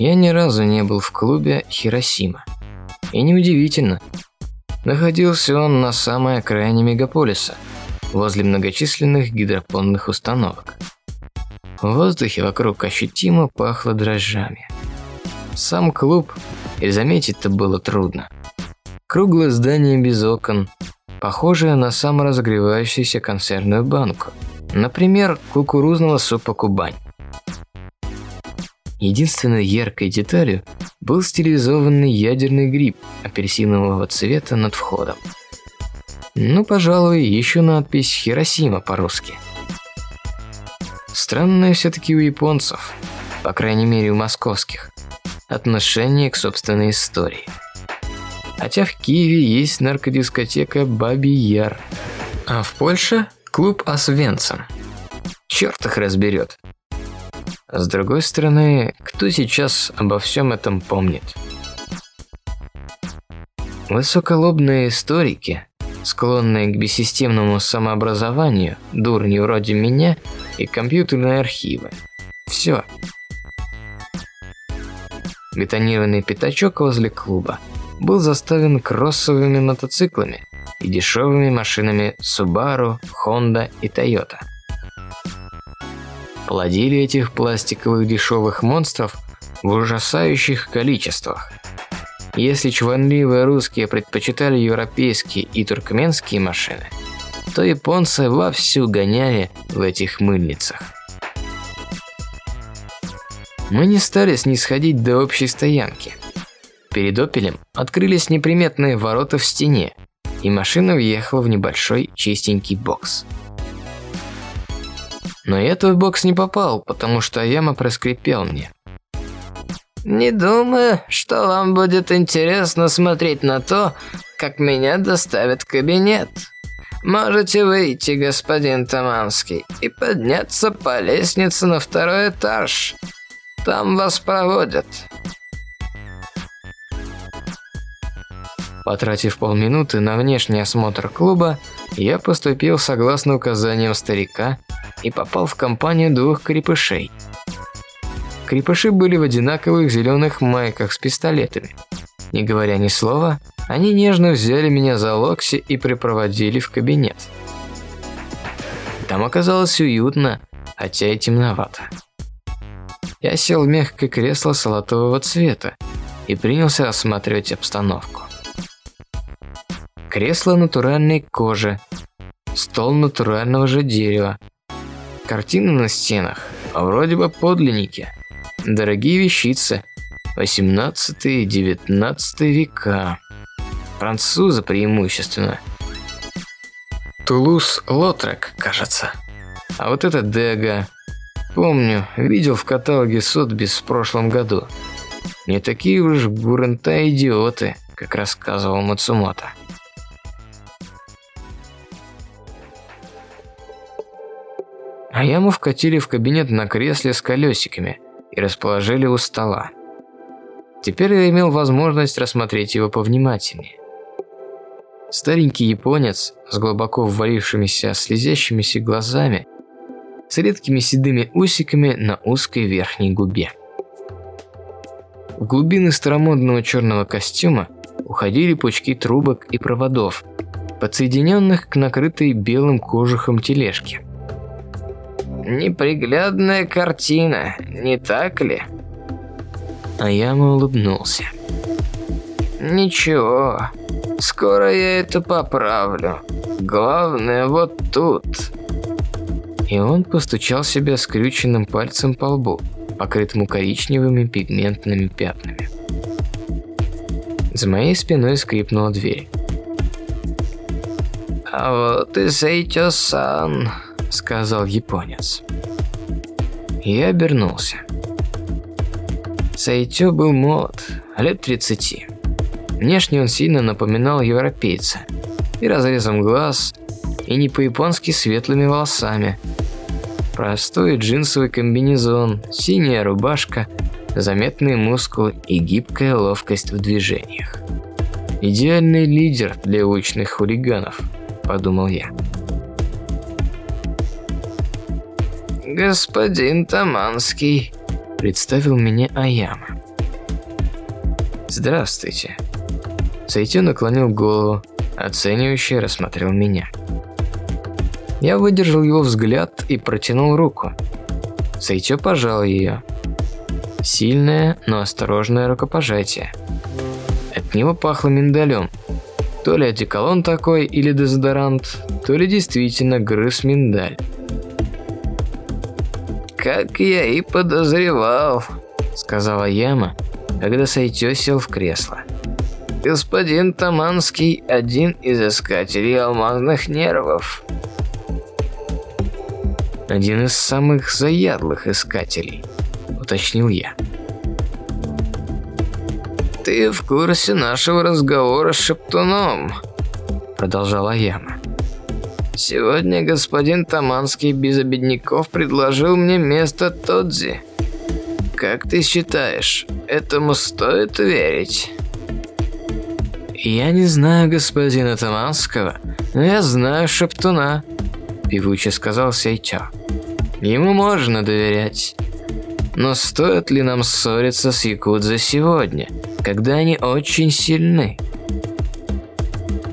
Я ни разу не был в клубе Хиросима. И неудивительно. Находился он на самой окраине мегаполиса, возле многочисленных гидропонных установок. В воздухе вокруг ощутимо пахло дрожжами. Сам клуб и заметить-то было трудно. Круглое здание без окон, похожее на саморазогревающуюся консервную банку. Например, кукурузного супа «Кубань». Единственной яркой деталью был стилизованный ядерный гриб апельсинового цвета над входом. Ну, пожалуй, еще надпись «Хиросима» по-русски. Странное все-таки у японцев, по крайней мере у московских, отношение к собственной истории. Хотя в Киеве есть наркодискотека Бабий Яр, а в Польше клуб Освенцим. Черт их разберет. С другой стороны, кто сейчас обо всем этом помнит? Высоколобные историки, склонные к бессистемному самообразованию, дурни вроде меня и компьютерные архивы. Все. Бетонированный пятачок возле клуба был заставлен кроссовыми мотоциклами и дешевыми машинами Subaru, Honda и Toyota плодили этих пластиковых дешевых монстров в ужасающих количествах. Если чванливые русские предпочитали европейские и туркменские машины, то японцы вовсю гоняли в этих мыльницах. Мы не стали снисходить до общей стоянки. Перед «Опелем» открылись неприметные ворота в стене, и машина въехала в небольшой чистенький бокс. Но я-то в бокс не попал, потому что яма проскрипел мне. «Не думаю, что вам будет интересно смотреть на то, как меня доставят в кабинет. Можете выйти, господин Таманский, и подняться по лестнице на второй этаж. Там вас проводят». Потратив полминуты на внешний осмотр клуба, я поступил согласно указаниям старика и попал в компанию двух крепышей. Крепыши были в одинаковых зеленых майках с пистолетами. Не говоря ни слова, они нежно взяли меня за локси и припроводили в кабинет. Там оказалось уютно, хотя и темновато. Я сел в мягкое кресло салатового цвета и принялся осматривать обстановку. Кресло натуральной кожи, стол натурального же дерева, Картины на стенах, а вроде бы подлинники. Дорогие вещицы. 18 и 19 века. Французы преимущественно. Тулус-Лотрек, кажется. А вот это Дега. Помню, видел в каталоге Сотбис в прошлом году. Не такие уж гурента идиоты, как рассказывал Мацумото. А яму вкатили в кабинет на кресле с колесиками и расположили у стола. Теперь я имел возможность рассмотреть его повнимательнее. Старенький японец с глубоко ввалившимися слезящимися глазами, с редкими седыми усиками на узкой верхней губе. В глубины старомодного черного костюма уходили пучки трубок и проводов, подсоединенных к накрытой белым кожухом тележке. Неприглядная картина, не так ли? А я ему улыбнулся. Ничего, скоро я это поправлю. Главное вот тут. И он постучал себя скрюченным пальцем по лбу, покрытому коричневыми пигментными пятнами. За моей спиной скрипнула дверь. А вот и Сейтё-сан. – сказал японец. Я обернулся. Сайтё был молод, лет 30. Внешне он сильно напоминал европейца. И разрезом глаз, и не по-японски светлыми волосами. Простой джинсовый комбинезон, синяя рубашка, заметные мускулы и гибкая ловкость в движениях. Идеальный лидер для уличных хулиганов, подумал я. «Господин Таманский», – представил меня Аяма. «Здравствуйте». Сайтё наклонил голову, оценивающе рассмотрел меня. Я выдержал его взгляд и протянул руку. Сайтё пожал ее. Сильное, но осторожное рукопожатие. От него пахло миндалем. То ли одеколон такой или дезодорант, то ли действительно грыз миндаль. «Как я и подозревал», — сказала Яма, когда Сайтё сел в кресло. «Господин Таманский – один из искателей алмазных нервов». «Один из самых заядлых искателей», – уточнил я. «Ты в курсе нашего разговора с Шептуном?» – продолжала Яма. Сегодня господин Таманский без обедняков предложил мне место Тодзи. Как ты считаешь, этому стоит верить? Я не знаю господина Таманского, но я знаю Шептуна, певуче сказал Сейчо. Ему можно доверять. Но стоит ли нам ссориться с Якудзой сегодня, когда они очень сильны?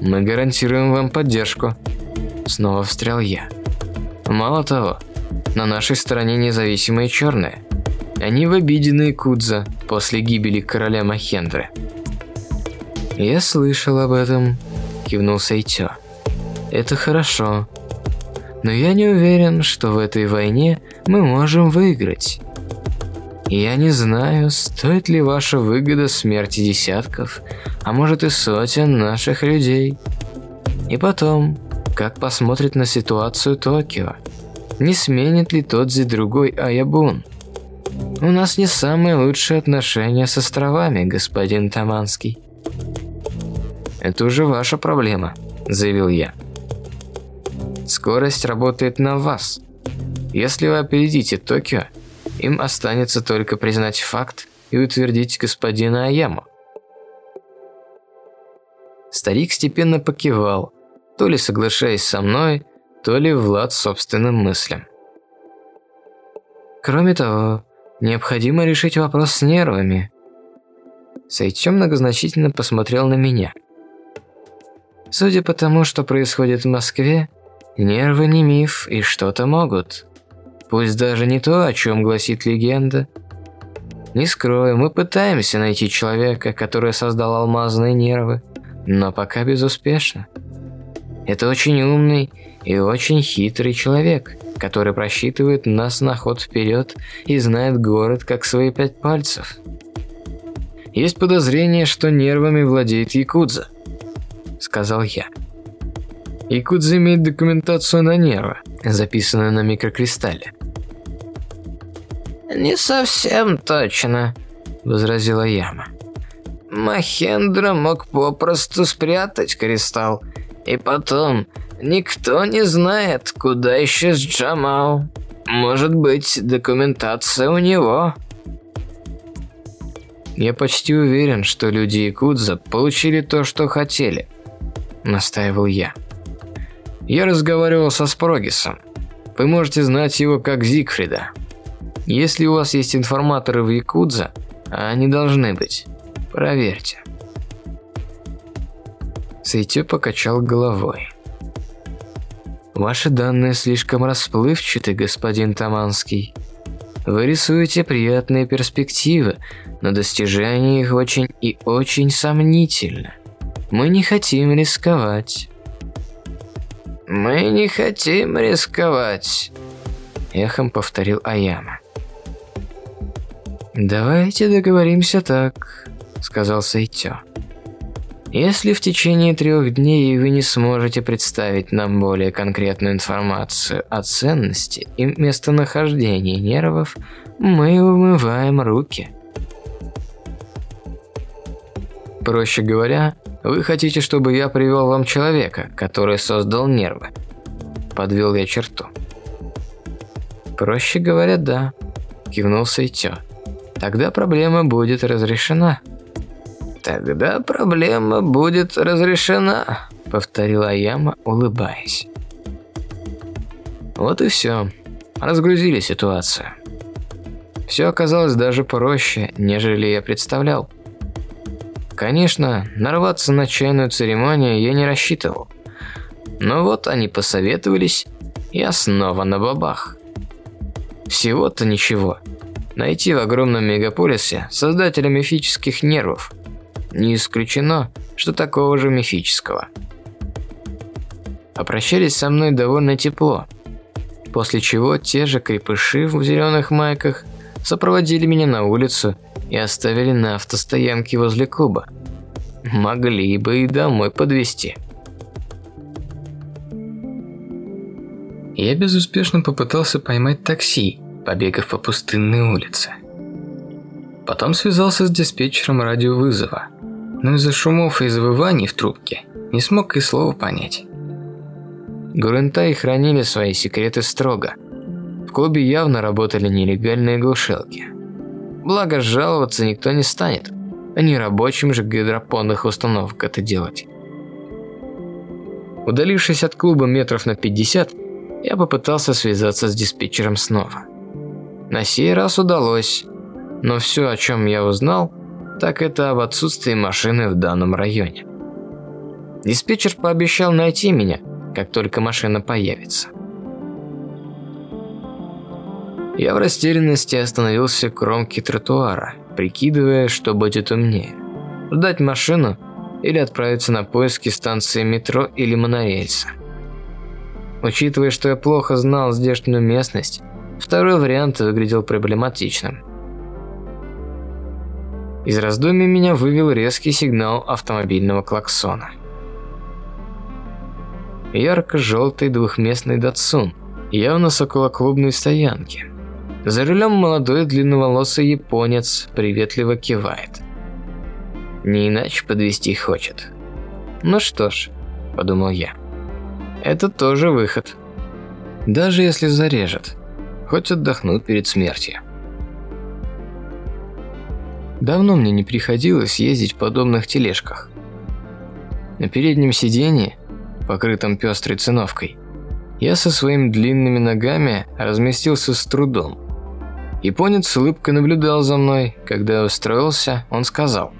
Мы гарантируем вам поддержку, Снова встрял я. Мало того, на нашей стороне независимые черные. Они в обиде на Якудза после гибели короля Махендры. Я слышал об этом, кивнул Сейтё. Это хорошо. Но я не уверен, что в этой войне мы можем выиграть. Я не знаю, стоит ли ваша выгода смерти десятков, а может и сотен наших людей. И потом, как посмотрит на ситуацию Токио. Не сменит ли тот за другой Аябун? У нас не самые лучшие отношения с островами, господин Таманский. Это уже ваша проблема, заявил я. Скорость работает на вас. Если вы опередите Токио, им останется только признать факт и утвердить господина Аяму. Старик степенно покивал, то ли соглашаясь со мной, то ли Влад собственным мыслям. Кроме того, необходимо решить вопрос с нервами. Сайчо многозначительно посмотрел на меня. Судя по тому, что происходит в Москве, нервы не миф и что-то могут. Пусть даже не то, о чем гласит легенда. Не скрою, мы пытаемся найти человека, который создал алмазные нервы, но пока безуспешно. Это очень умный и очень хитрый человек, который просчитывает нас на ход вперед и знает город как свои пять пальцев. Есть подозрение, что нервами владеет Якудза, сказал я. Якудза имеет документацию на нервы, записанную на микрокристалле. Не совсем точно, возразила Яма. Махендра мог попросту спрятать кристалл и потом, никто не знает, куда исчез Джамал. Может быть, документация у него. Я почти уверен, что люди Якудза получили то, что хотели, настаивал я. Я разговаривал со Спрогисом. Вы можете знать его как Зигфрида. Если у вас есть информаторы в Якудза, а они должны быть, проверьте. Сейтё покачал головой. Ваши данные слишком расплывчаты, господин Таманский. Вы рисуете приятные перспективы, но достижение их очень и очень сомнительно. Мы не хотим рисковать. Мы не хотим рисковать, эхом повторил Аяма. Давайте договоримся так, сказал Сейтё. Если в течение трех дней вы не сможете представить нам более конкретную информацию о ценности и местонахождении нервов, мы умываем руки. Проще говоря, вы хотите, чтобы я привел вам человека, который создал нервы. Подвел я черту. Проще говоря, да, кивнул Сейтё. Тогда проблема будет разрешена. Тогда проблема будет разрешена, повторила Яма, улыбаясь. Вот и все. Разгрузили ситуацию. Все оказалось даже проще, нежели я представлял. Конечно, нарваться на чайную церемонию я не рассчитывал. Но вот они посоветовались, я снова на бабах. Всего-то ничего. Найти в огромном мегаполисе создателя мифических нервов. Не исключено, что такого же мифического. Попрощались со мной довольно тепло. После чего те же крепыши в зеленых майках сопроводили меня на улицу и оставили на автостоянке возле клуба. Могли бы и домой подвезти. Я безуспешно попытался поймать такси, побегав по пустынной улице. Потом связался с диспетчером радиовызова, но из-за шумов и завываний в трубке не смог и слова понять. Гурентаи хранили свои секреты строго. В клубе явно работали нелегальные глушилки – Благо, жаловаться никто не станет. А не рабочим же гидропонных установок это делать. Удалившись от клуба метров на 50, я попытался связаться с диспетчером снова. На сей раз удалось, но все, о чем я узнал, так это об отсутствии машины в данном районе. Диспетчер пообещал найти меня, как только машина появится. Я в растерянности остановился к кромке тротуара, прикидывая, что будет умнее. Ждать машину или отправиться на поиски станции метро или монорельса. Учитывая, что я плохо знал здешнюю местность, второй вариант выглядел проблематичным. Из раздумий меня вывел резкий сигнал автомобильного клаксона. Ярко-желтый двухместный датсун, явно с околоклубной стоянки. За рулем молодой длинноволосый японец приветливо кивает. Не иначе подвести хочет. Ну что ж, подумал я. Это тоже выход. Даже если зарежет, хоть отдохнут перед смертью. Давно мне не приходилось ездить в подобных тележках. На переднем сиденье, покрытом пестрой циновкой, я со своими длинными ногами разместился с трудом. Японец с улыбкой наблюдал за мной. Когда я устроился, он сказал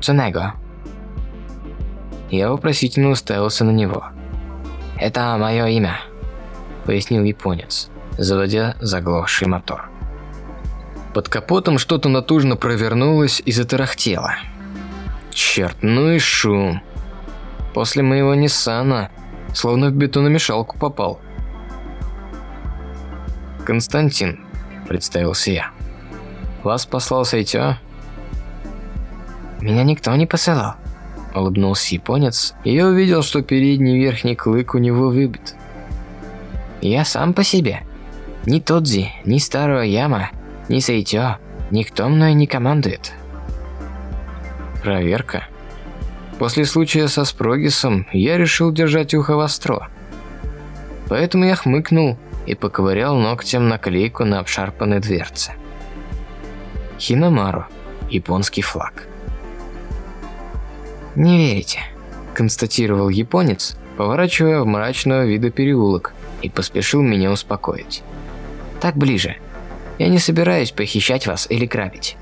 «Цунего». Я вопросительно уставился на него. «Это мое имя», – пояснил японец, заводя заглохший мотор. Под капотом что-то натужно провернулось и затарахтело. Черт, ну и шум. После моего Ниссана словно в бетономешалку попал. Константин, представился я. «Вас послал Сайтё?» «Меня никто не посылал», – улыбнулся японец, и я увидел, что передний верхний клык у него выбит. «Я сам по себе. Ни Тодзи, ни Старого Яма, ни Сайтё, никто мной не командует». Проверка. После случая со Спрогисом я решил держать ухо востро. Поэтому я хмыкнул и поковырял ногтем наклейку на обшарпанной дверце. Хинамару. Японский флаг. «Не верите?» – констатировал японец, поворачивая в мрачного вида переулок и поспешил меня успокоить. «Так ближе. Я не собираюсь похищать вас или грабить».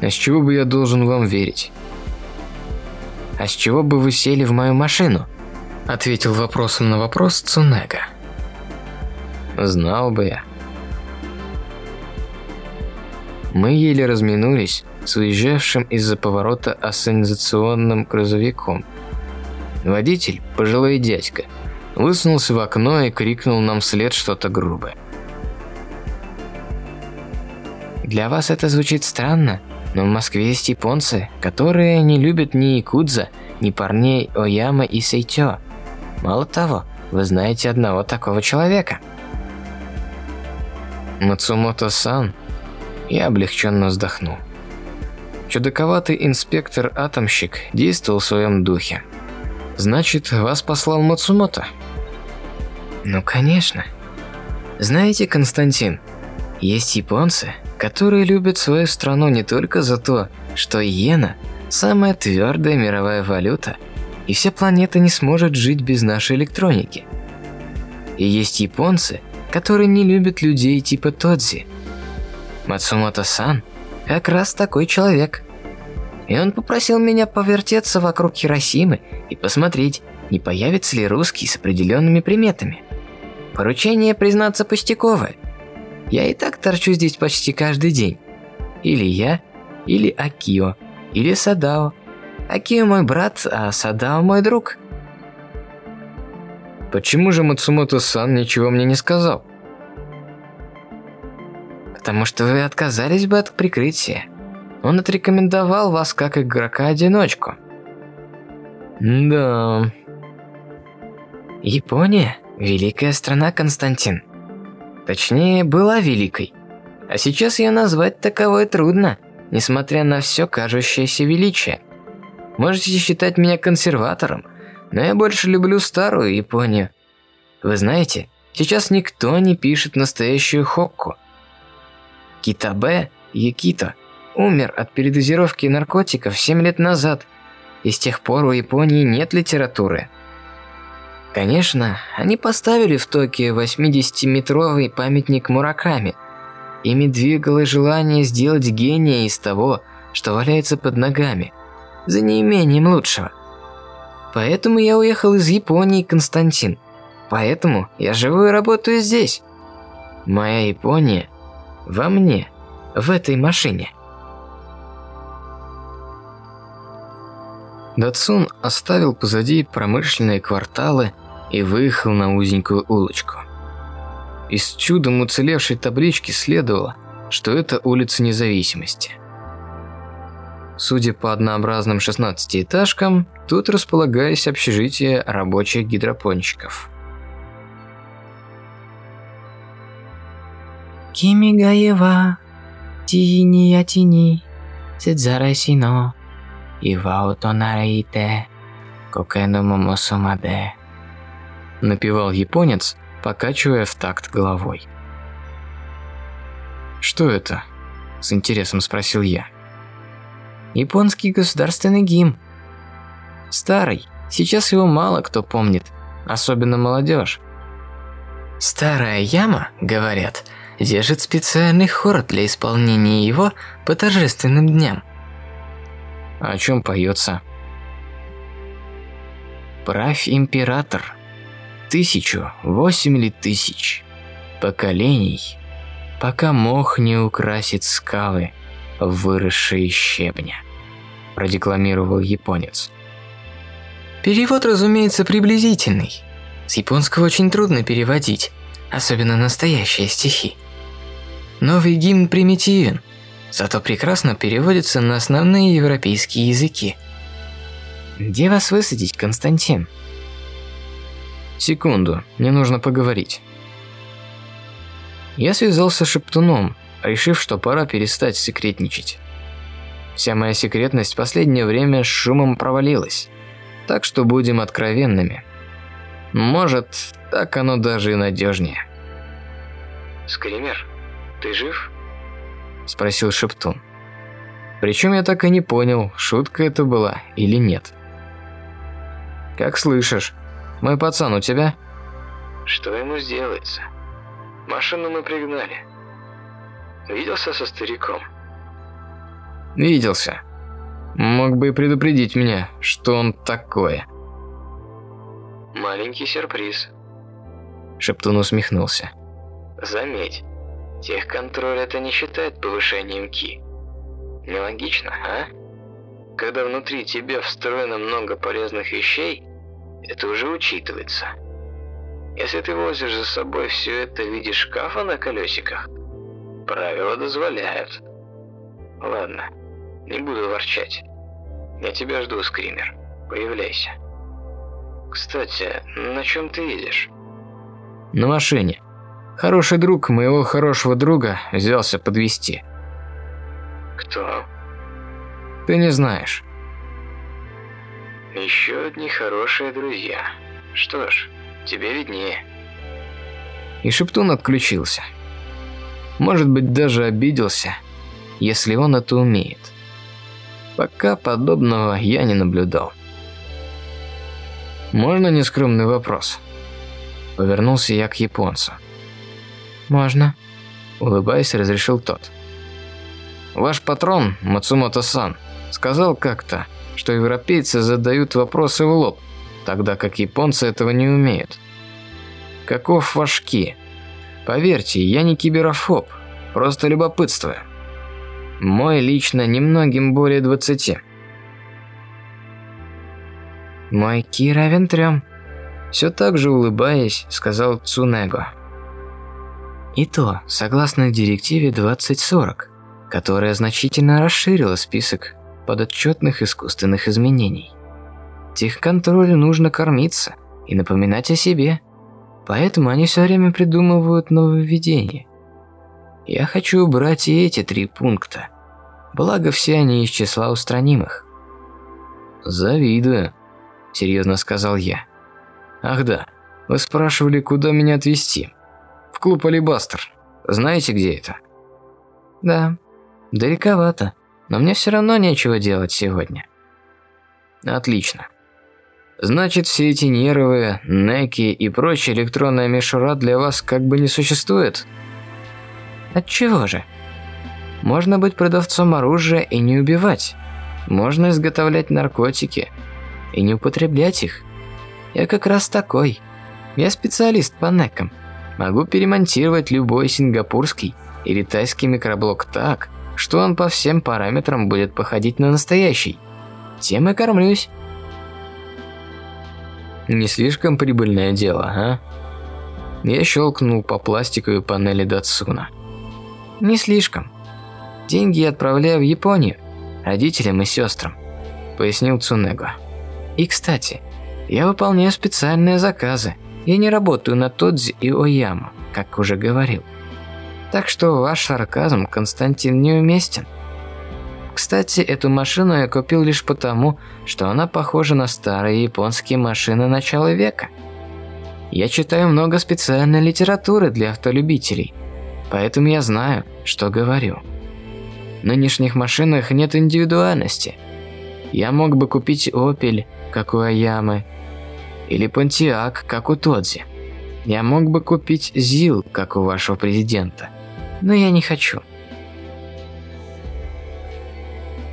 «А с чего бы я должен вам верить?» «А с чего бы вы сели в мою машину?» Ответил вопросом на вопрос Цунега. Знал бы я. Мы еле разминулись с уезжавшим из-за поворота ассенизационным грузовиком. Водитель, пожилой дядька, высунулся в окно и крикнул нам вслед что-то грубое. «Для вас это звучит странно, Но в Москве есть японцы, которые не любят ни якудза, ни парней Ояма и Сейтё. Мало того, вы знаете одного такого человека. Мацумото-сан. Я облегченно вздохнул. Чудаковатый инспектор-атомщик действовал в своем духе. Значит, вас послал Мацумото? Ну, конечно. Знаете, Константин, есть японцы, которые любят свою страну не только за то, что иена – самая твердая мировая валюта, и вся планета не сможет жить без нашей электроники. И есть японцы, которые не любят людей типа Тодзи. Мацумото-сан как раз такой человек. И он попросил меня повертеться вокруг Хиросимы и посмотреть, не появится ли русский с определенными приметами. Поручение, признаться, пустяковое. Я и так торчу здесь почти каждый день. Или я, или Акио, или Садао. Акио мой брат, а Садао мой друг. Почему же Мацумото-сан ничего мне не сказал? Потому что вы отказались бы от прикрытия. Он отрекомендовал вас как игрока-одиночку. Да. Япония – великая страна, Константин. Точнее, была великой. А сейчас ее назвать таковой трудно, несмотря на все кажущееся величие. Можете считать меня консерватором, но я больше люблю старую Японию. Вы знаете, сейчас никто не пишет настоящую хокку. Китабе Якито умер от передозировки наркотиков 7 лет назад, и с тех пор у Японии нет литературы. Конечно, они поставили в Токио 80-метровый памятник Мураками. Ими двигало желание сделать гения из того, что валяется под ногами, за неимением лучшего. Поэтому я уехал из Японии, Константин. Поэтому я живу и работаю здесь. Моя Япония во мне, в этой машине. Датсун оставил позади промышленные кварталы и выехал на узенькую улочку. Из чудом уцелевшей таблички следовало, что это улица Независимости. Судя по однообразным шестнадцатиэтажкам, тут располагались общежития рабочих гидропонщиков. Кими гаева, тини я тини, сидзараси но, ива отонарите, кокену момосумаде напевал японец, покачивая в такт головой. «Что это?» – с интересом спросил я. «Японский государственный гимн. Старый, сейчас его мало кто помнит, особенно молодежь. Старая яма, говорят, держит специальный хор для исполнения его по торжественным дням. О чем поется? Правь император, тысячу, восемь ли тысяч поколений, пока мох не украсит скалы, выросшие щебня, продекламировал японец. Перевод, разумеется, приблизительный. С японского очень трудно переводить, особенно настоящие стихи. Новый гимн примитивен, зато прекрасно переводится на основные европейские языки. Где вас высадить, Константин? Секунду, мне нужно поговорить. Я связался с Шептуном, решив, что пора перестать секретничать. Вся моя секретность в последнее время с шумом провалилась. Так что будем откровенными. Может, так оно даже и надежнее. «Скример, ты жив?» – спросил Шептун. Причем я так и не понял, шутка это была или нет. «Как слышишь?» Мой пацан у тебя? Что ему сделается? Машину мы пригнали. Виделся со стариком? Виделся. Мог бы и предупредить меня, что он такое. Маленький сюрприз. Шептун усмехнулся. Заметь, техконтроль это не считает повышением ки. Нелогично, а? Когда внутри тебя встроено много полезных вещей, это уже учитывается. Если ты возишь за собой все это в виде шкафа на колесиках, правила дозволяют. Ладно, Не буду ворчать. Я тебя жду, Скример. Появляйся. Кстати, на чем ты едешь? На машине. Хороший друг моего хорошего друга взялся подвести. Кто? Ты не знаешь. Еще одни хорошие друзья. Что ж, тебе виднее. И Шептун отключился. Может быть, даже обиделся, если он это умеет. Пока подобного я не наблюдал. Можно нескромный вопрос? Повернулся я к японцу. Можно. Улыбаясь, разрешил тот. Ваш патрон, Мацумото-сан, сказал как-то, что европейцы задают вопросы в лоб, тогда как японцы этого не умеют. Каков ваш ки? Поверьте, я не киберофоб, просто любопытствую. Мой лично немногим более двадцати. Мой ки равен трем. Все так же улыбаясь, сказал Цунего. И то, согласно директиве 2040, которая значительно расширила список подотчетных искусственных изменений. Техконтролю нужно кормиться и напоминать о себе, поэтому они все время придумывают нововведения. Я хочу убрать и эти три пункта, благо все они из числа устранимых. «Завидую», – серьезно сказал я. «Ах да, вы спрашивали, куда меня отвезти. В клуб Алибастер. Знаете, где это?» «Да, далековато, но мне все равно нечего делать сегодня». «Отлично. Значит, все эти нервы, неки и прочая электронная мишура для вас как бы не существует?» «Отчего же? Можно быть продавцом оружия и не убивать. Можно изготовлять наркотики и не употреблять их. Я как раз такой. Я специалист по некам. Могу перемонтировать любой сингапурский или тайский микроблок так, что он по всем параметрам будет походить на настоящий. Тем и кормлюсь. Не слишком прибыльное дело, а? Я щелкнул по пластиковой панели Датсуна. Не слишком. Деньги я отправляю в Японию, родителям и сестрам, пояснил Цунего. И, кстати, я выполняю специальные заказы. Я не работаю на Тодзи и Ояму, как уже говорил. Так что ваш сарказм, Константин, неуместен. Кстати, эту машину я купил лишь потому, что она похожа на старые японские машины начала века. Я читаю много специальной литературы для автолюбителей, поэтому я знаю, что говорю. В нынешних машинах нет индивидуальности. Я мог бы купить Opel, как у Аямы, или Pontiac, как у Тодзи. Я мог бы купить ЗИЛ, как у вашего президента, но я не хочу.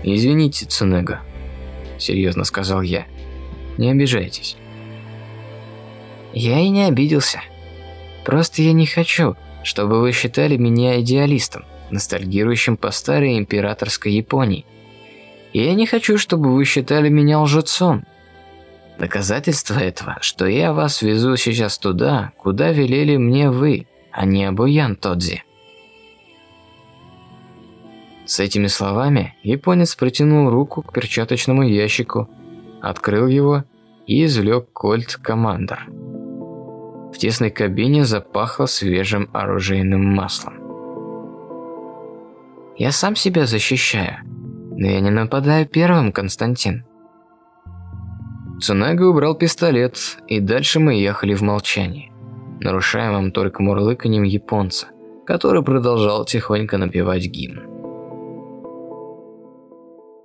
«Извините, Цунега», – серьезно сказал я. «Не обижайтесь». «Я и не обиделся. Просто я не хочу, чтобы вы считали меня идеалистом, ностальгирующим по старой императорской Японии. И я не хочу, чтобы вы считали меня лжецом. Доказательство этого, что я вас везу сейчас туда, куда велели мне вы, а не Абуян Тодзи». С этими словами японец протянул руку к перчаточному ящику, открыл его и извлек кольт Командер. В тесной кабине запахло свежим оружейным маслом. «Я сам себя защищаю, но я не нападаю первым, Константин». Цунага убрал пистолет, и дальше мы ехали в молчании, нарушаемым только мурлыканьем японца, который продолжал тихонько напевать гимн.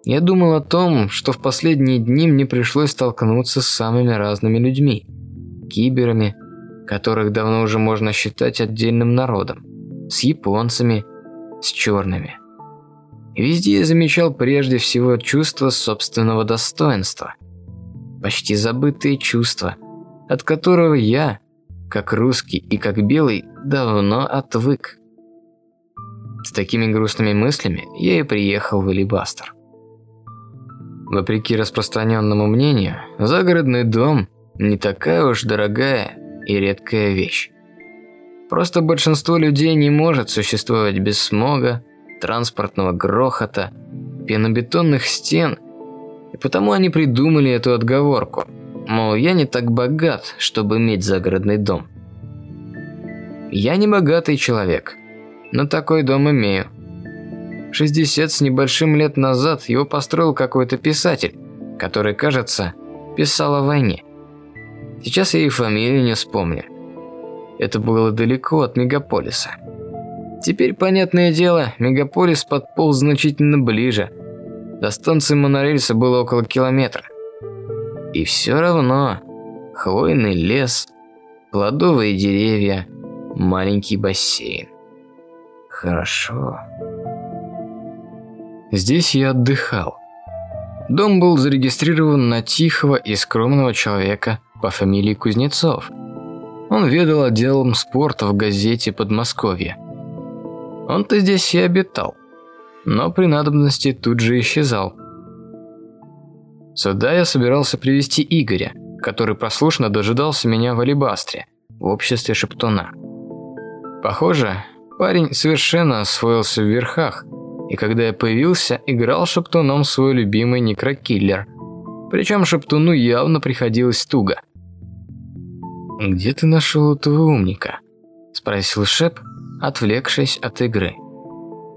Я думал о том, что в последние дни мне пришлось столкнуться с самыми разными людьми. Киберами, которых давно уже можно считать отдельным народом. С японцами, с черными. Везде я замечал прежде всего чувство собственного достоинства. Почти забытые чувства, от которого я, как русский и как белый, давно отвык. С такими грустными мыслями я и приехал в Элибастер. Вопреки распространенному мнению, загородный дом не такая уж дорогая и редкая вещь. Просто большинство людей не может существовать без смога, транспортного грохота пенобетонных стен, и потому они придумали эту отговорку. Мол, я не так богат, чтобы иметь загородный дом. Я не богатый человек, но такой дом имею. 60 с небольшим лет назад его построил какой-то писатель, который, кажется, писал о войне. Сейчас я и фамилию не вспомню. Это было далеко от мегаполиса. Теперь, понятное дело, мегаполис подполз значительно ближе. До станции монорельса было около километра. И все равно хвойный лес, плодовые деревья, маленький бассейн. Хорошо. Здесь я отдыхал. Дом был зарегистрирован на тихого и скромного человека по фамилии Кузнецов. Он ведал отделом спорта в газете «Подмосковье». Он-то здесь и обитал, но при надобности тут же исчезал. Сюда я собирался привести Игоря, который прослушно дожидался меня в Алибастре, в обществе Шептуна. Похоже, парень совершенно освоился в верхах, и когда я появился, играл Шептуном свой любимый некрокиллер. Причем Шептуну явно приходилось туго. «Где ты нашел этого умника?» – спросил Шеп, отвлекшись от игры.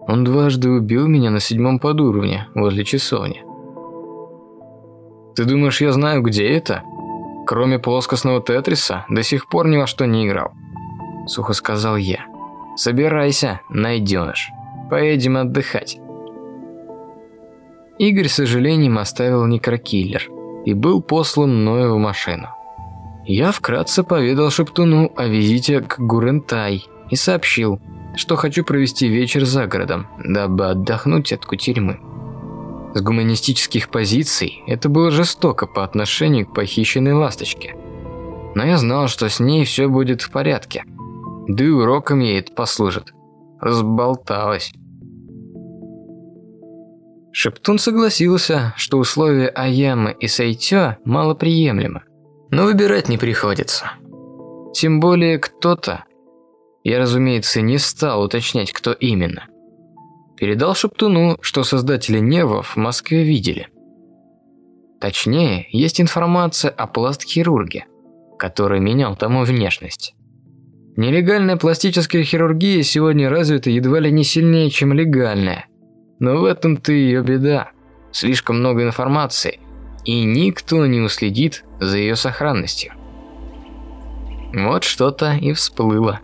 Он дважды убил меня на седьмом подуровне, возле часовни. «Ты думаешь, я знаю, где это? Кроме плоскостного тетриса, до сих пор ни во что не играл», – сухо сказал я. «Собирайся, найденыш. Поедем отдыхать». Игорь с сожалением оставил некрокиллер и был послан мною в машину. Я вкратце поведал Шептуну о визите к Гурентай – и сообщил, что хочу провести вечер за городом, дабы отдохнуть от кутерьмы. С гуманистических позиций это было жестоко по отношению к похищенной ласточке. Но я знал, что с ней все будет в порядке. Да и уроком ей это послужит. Разболталась. Шептун согласился, что условия Аямы и Сайтё малоприемлемы, но выбирать не приходится. Тем более кто-то я, разумеется, не стал уточнять, кто именно. Передал Шептуну, что создатели нервов в Москве видели. Точнее, есть информация о пластхирурге, который менял тому внешность. Нелегальная пластическая хирургия сегодня развита едва ли не сильнее, чем легальная. Но в этом-то ее беда. Слишком много информации, и никто не уследит за ее сохранностью. Вот что-то и всплыло.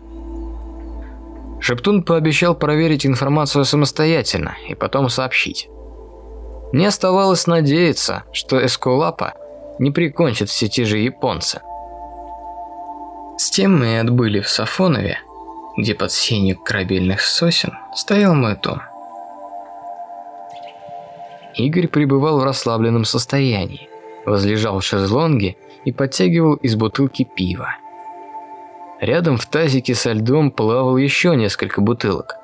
Шептун пообещал проверить информацию самостоятельно и потом сообщить. Не оставалось надеяться, что Эскулапа не прикончит все те же японцы. С тем мы и отбыли в Сафонове, где под сенью корабельных сосен стоял мой дом. Игорь пребывал в расслабленном состоянии, возлежал в шезлонге и подтягивал из бутылки пива. Рядом в тазике со льдом плавал еще несколько бутылок.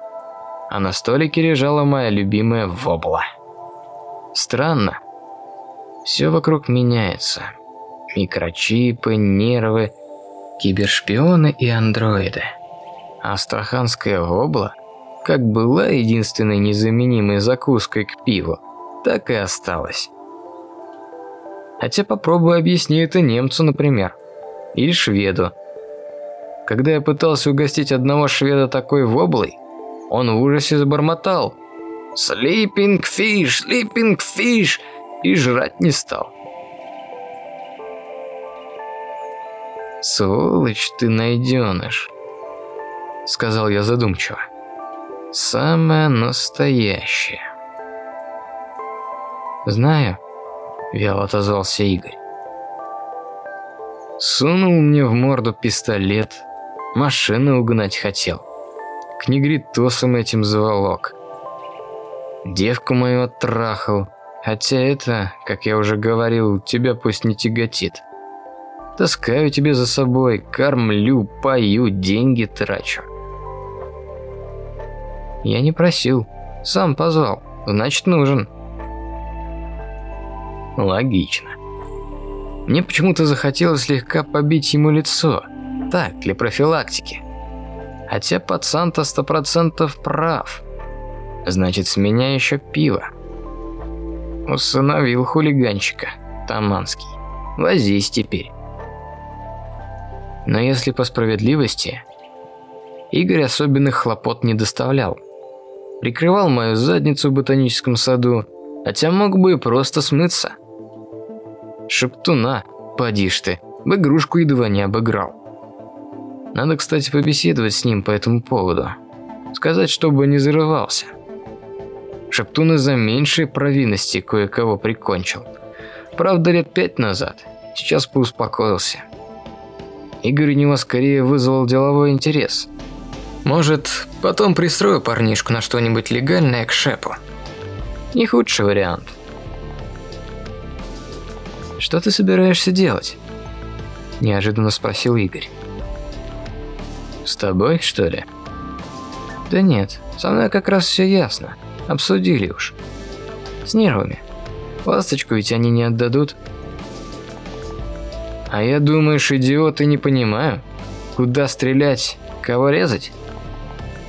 А на столике лежала моя любимая вобла. Странно. Все вокруг меняется. Микрочипы, нервы, кибершпионы и андроиды. Астраханская вобла, как была единственной незаменимой закуской к пиву, так и осталась. Хотя попробуй объясни это немцу, например, или шведу, когда я пытался угостить одного шведа такой воблой, он в ужасе забормотал «Sleeping fish, sleeping fish!» и жрать не стал. «Сволочь ты найденыш», — сказал я задумчиво. «Самое настоящее». «Знаю», — вяло отозвался Игорь. Сунул мне в морду пистолет, Машину угнать хотел. К негритосам этим заволок. Девку мою оттрахал. Хотя это, как я уже говорил, тебя пусть не тяготит. Таскаю тебе за собой, кормлю, пою, деньги трачу. Я не просил, сам позвал, значит нужен. Логично. Мне почему-то захотелось слегка побить ему лицо – так, для профилактики. Хотя пацан-то сто процентов прав. Значит, с меня еще пиво. Усыновил хулиганчика, Таманский. Возись теперь. Но если по справедливости, Игорь особенных хлопот не доставлял. Прикрывал мою задницу в ботаническом саду, хотя мог бы и просто смыться. Шептуна, поди ж ты, в игрушку едва не обыграл. Надо, кстати, побеседовать с ним по этому поводу. Сказать, чтобы не зарывался. Шептун из-за меньшей провинности кое-кого прикончил. Правда, лет пять назад. Сейчас поуспокоился. Игорь у него скорее вызвал деловой интерес. Может, потом пристрою парнишку на что-нибудь легальное к шепу. Не худший вариант. Что ты собираешься делать? Неожиданно спросил Игорь. С тобой, что ли? Да нет, со мной как раз все ясно. Обсудили уж. С нервами. Ласточку ведь они не отдадут. А я, думаешь, идиоты не понимаю, куда стрелять, кого резать?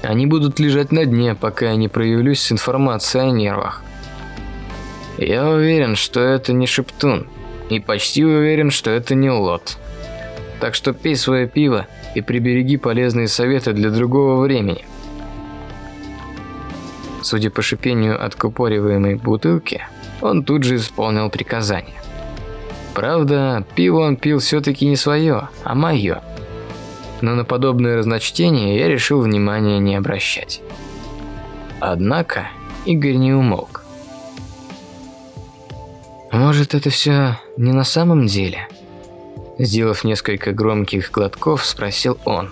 Они будут лежать на дне, пока я не проявлюсь с информацией о нервах. Я уверен, что это не Шептун, и почти уверен, что это не Лот. Так что пей свое пиво и прибереги полезные советы для другого времени. Судя по шипению откупориваемой бутылки, он тут же исполнил приказание. Правда, пиво он пил все-таки не свое, а мое – но на подобное разночтение я решил внимания не обращать. Однако Игорь не умолк. Может, это все не на самом деле? Сделав несколько громких глотков, спросил он.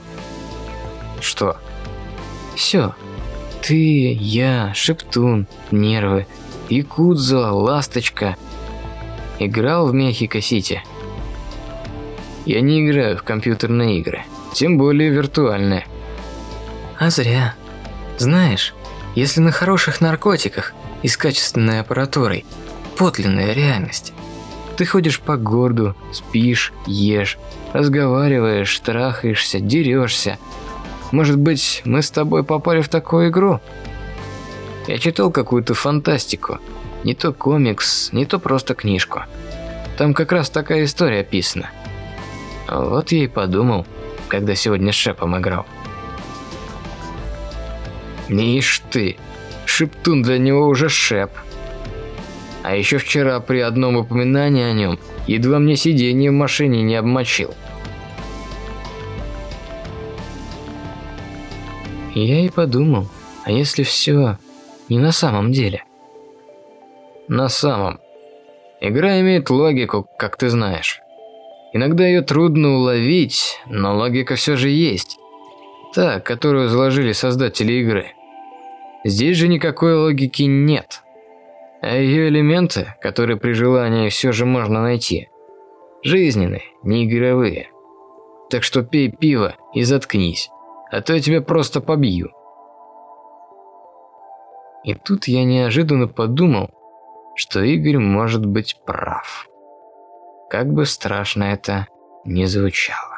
Что? Все. Ты, я, Шептун, Нервы, Якудзо, Ласточка. Играл в Мехико-Сити. Я не играю в компьютерные игры тем более виртуальные. А зря. Знаешь, если на хороших наркотиках и с качественной аппаратурой, подлинная реальность. Ты ходишь по городу, спишь, ешь, разговариваешь, трахаешься, дерешься. Может быть, мы с тобой попали в такую игру? Я читал какую-то фантастику. Не то комикс, не то просто книжку. Там как раз такая история описана. Вот я и подумал, когда сегодня с Шепом играл. Ишь ты, Шептун для него уже Шеп. А еще вчера при одном упоминании о нем едва мне сиденье в машине не обмочил. Я и подумал, а если все не на самом деле? На самом. Игра имеет логику, как ты знаешь. Иногда ее трудно уловить, но логика все же есть. Та, которую заложили создатели игры. Здесь же никакой логики нет. А ее элементы, которые при желании все же можно найти, жизненные, не игровые. Так что пей пиво и заткнись, а то я тебя просто побью. И тут я неожиданно подумал, что Игорь может быть прав как бы страшно это ни звучало.